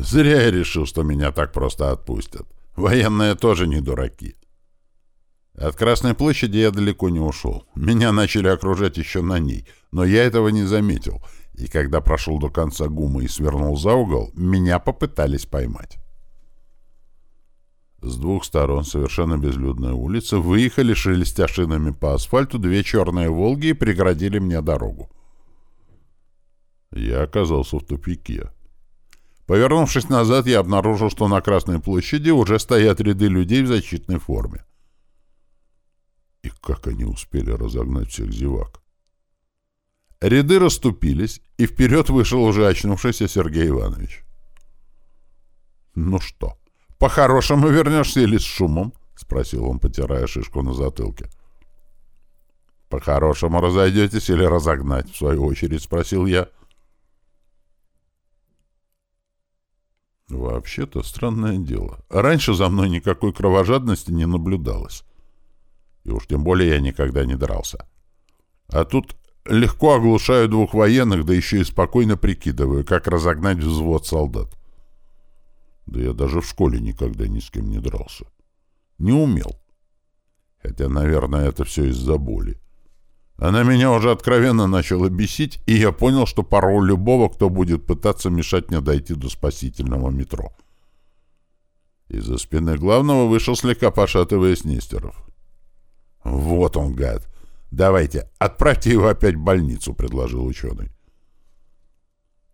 Зря я решил, что меня так просто отпустят. Военные тоже не дураки. От Красной площади я далеко не ушел. Меня начали окружать еще на ней, но я этого не заметил, и когда прошел до конца гума и свернул за угол, меня попытались поймать. С двух сторон совершенно безлюдная улица выехали, шелестя шинами по асфальту, две черные «Волги» и преградили мне дорогу. Я оказался в тупике. Повернувшись назад, я обнаружил, что на Красной площади уже стоят ряды людей в защитной форме. И как они успели разогнать всех зевак? Ряды расступились, и вперед вышел уже очнувшийся Сергей Иванович. «Ну что, по-хорошему вернешься или с шумом?» — спросил он, потирая шишку на затылке. «По-хорошему разойдетесь или разогнать?» — в свою очередь спросил я. Вообще-то странное дело. Раньше за мной никакой кровожадности не наблюдалось. И уж тем более я никогда не дрался. А тут легко оглушаю двух военных, да еще и спокойно прикидываю, как разогнать взвод солдат. Да я даже в школе никогда ни с кем не дрался. Не умел. Хотя, наверное, это все из-за боли. Она меня уже откровенно начала бесить, и я понял, что порву любого, кто будет пытаться мешать мне дойти до спасительного метро. Из-за спины главного вышел слегка пошатываясь Нестеров. «Вот он, гад! Давайте, отправьте его опять в больницу», — предложил ученый.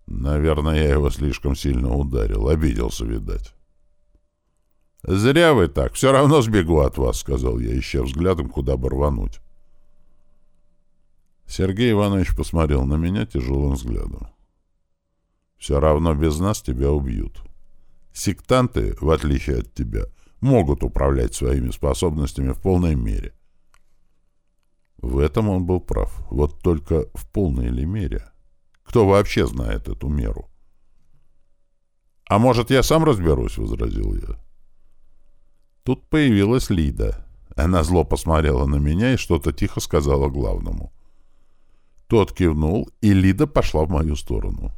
Наверное, я его слишком сильно ударил. Обиделся, видать. «Зря вы так. Все равно сбегу от вас», — сказал я, ища взглядом, куда бы рвануть. Сергей Иванович посмотрел на меня тяжелым взглядом. «Все равно без нас тебя убьют. Сектанты, в отличие от тебя, могут управлять своими способностями в полной мере. В этом он был прав. Вот только в полной ли мере? Кто вообще знает эту меру? «А может, я сам разберусь?» — возразил я. Тут появилась Лида. Она зло посмотрела на меня и что-то тихо сказала главному. Тот кивнул, и Лида пошла в мою сторону.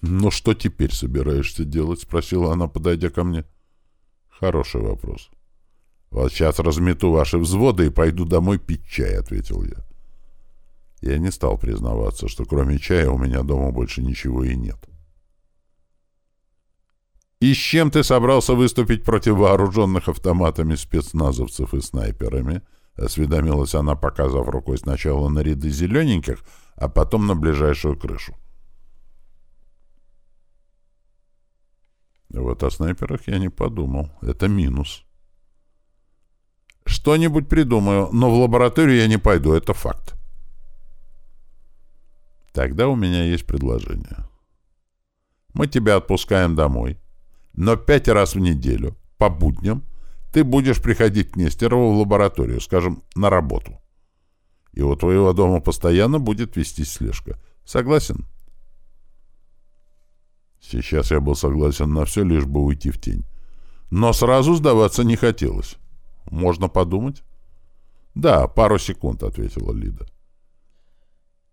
«Ну что теперь собираешься делать?» — спросила она, подойдя ко мне. «Хороший вопрос». «Вот сейчас размету ваши взводы и пойду домой пить чай», — ответил я. Я не стал признаваться, что кроме чая у меня дома больше ничего и нет. «И с чем ты собрался выступить против вооруженных автоматами спецназовцев и снайперами?» — осведомилась она, показав рукой сначала на ряды зелененьких, а потом на ближайшую крышу. Вот о снайперах я не подумал. Это минус. Что-нибудь придумаю, но в лабораторию я не пойду, это факт. Тогда у меня есть предложение. Мы тебя отпускаем домой, но пять раз в неделю, по будням, ты будешь приходить к Нестерову в лабораторию, скажем, на работу. И у твоего дома постоянно будет вестись слежка. Согласен? Сейчас я был согласен на все, лишь бы уйти в тень. Но сразу сдаваться не хотелось. Можно подумать? Да, пару секунд, ответила Лида.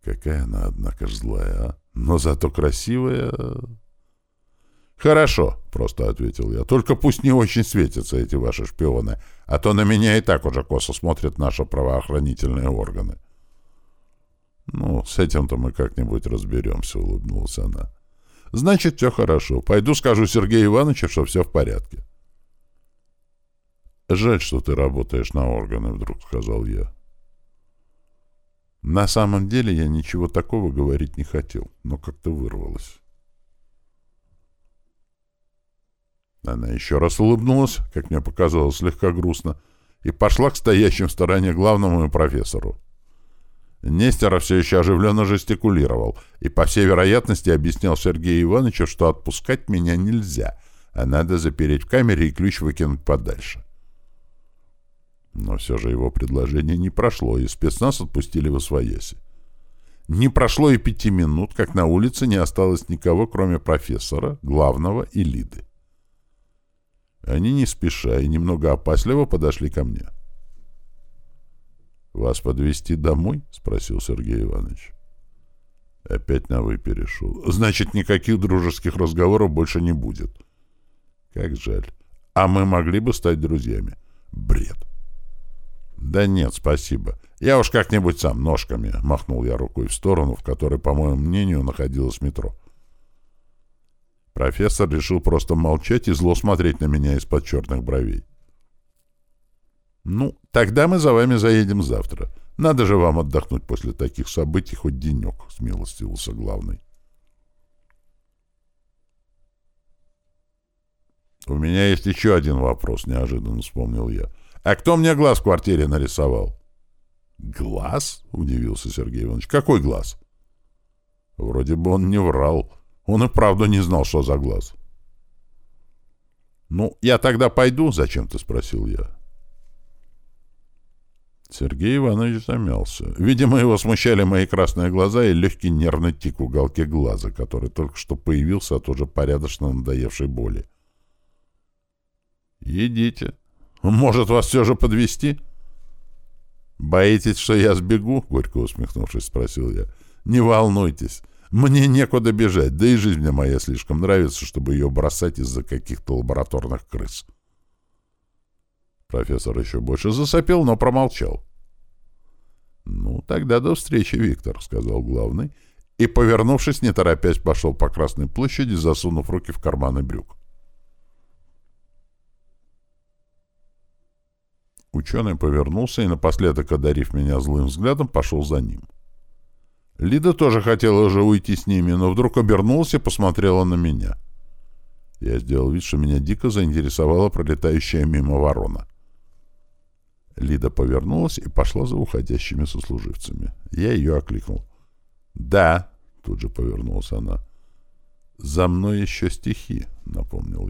Какая она, однако ж, злая, а? Но зато красивая... «Хорошо», — просто ответил я. «Только пусть не очень светятся эти ваши шпионы, а то на меня и так уже косо смотрят наши правоохранительные органы». «Ну, с этим-то мы как-нибудь разберемся», — улыбнулась она. «Значит, все хорошо. Пойду скажу Сергею Ивановичу, что все в порядке». «Жаль, что ты работаешь на органы», — вдруг сказал я. На самом деле я ничего такого говорить не хотел, но как-то вырвалось. Она еще раз улыбнулась, как мне показалось, слегка грустно, и пошла к стоящим в стороне главному профессору. Нестеров все еще оживленно жестикулировал и, по всей вероятности, объяснял Сергею Ивановичу, что отпускать меня нельзя, а надо запереть в камере и ключ выкинуть подальше. Но все же его предложение не прошло, и спецназ отпустили в Освояси. Не прошло и пяти минут, как на улице не осталось никого, кроме профессора, главного и Лиды. Они не спеша и немного опасливо подошли ко мне. «Вас подвести домой?» — спросил Сергей Иванович. Опять на «вы» перешел. Значит, никаких дружеских разговоров больше не будет. Как жаль. А мы могли бы стать друзьями. Бред. Да нет, спасибо. Я уж как-нибудь сам, ножками. Махнул я рукой в сторону, в которой, по моему мнению, находилось метро. Профессор решил просто молчать и зло смотреть на меня из-под черных бровей. «Ну, тогда мы за вами заедем завтра. Надо же вам отдохнуть после таких событий хоть денек», — смилостивился главный. «У меня есть еще один вопрос», — неожиданно вспомнил я. «А кто мне глаз в квартире нарисовал?» «Глаз?» — удивился Сергей Иванович. «Какой глаз?» Вроде бы он не врал. Он и правда не знал, что за глаз. «Ну, я тогда пойду?» — зачем-то спросил я. Сергей Иванович замялся. Видимо, его смущали мои красные глаза и легкий нервный тик в уголке глаза, который только что появился от уже порядочно надоевшей боли. «Едите. Может, вас все же подвести? «Боитесь, что я сбегу?» — горько усмехнувшись, спросил я. «Не волнуйтесь. Мне некуда бежать, да и жизнь мне моя слишком нравится, чтобы ее бросать из-за каких-то лабораторных крыс». Профессор еще больше засопел, но промолчал. «Ну, тогда до встречи, Виктор», — сказал главный, и, повернувшись, не торопясь, пошел по Красной площади, засунув руки в карманы брюк. Ученый повернулся и, напоследок одарив меня злым взглядом, пошел за ним. Лида тоже хотела уже уйти с ними, но вдруг обернулась и посмотрела на меня. Я сделал вид, что меня дико заинтересовала пролетающая мимо ворона. Лида повернулась и пошла за уходящими сослуживцами. Я ее окликнул. «Да», — тут же повернулась она. «За мной еще стихи», — напомнил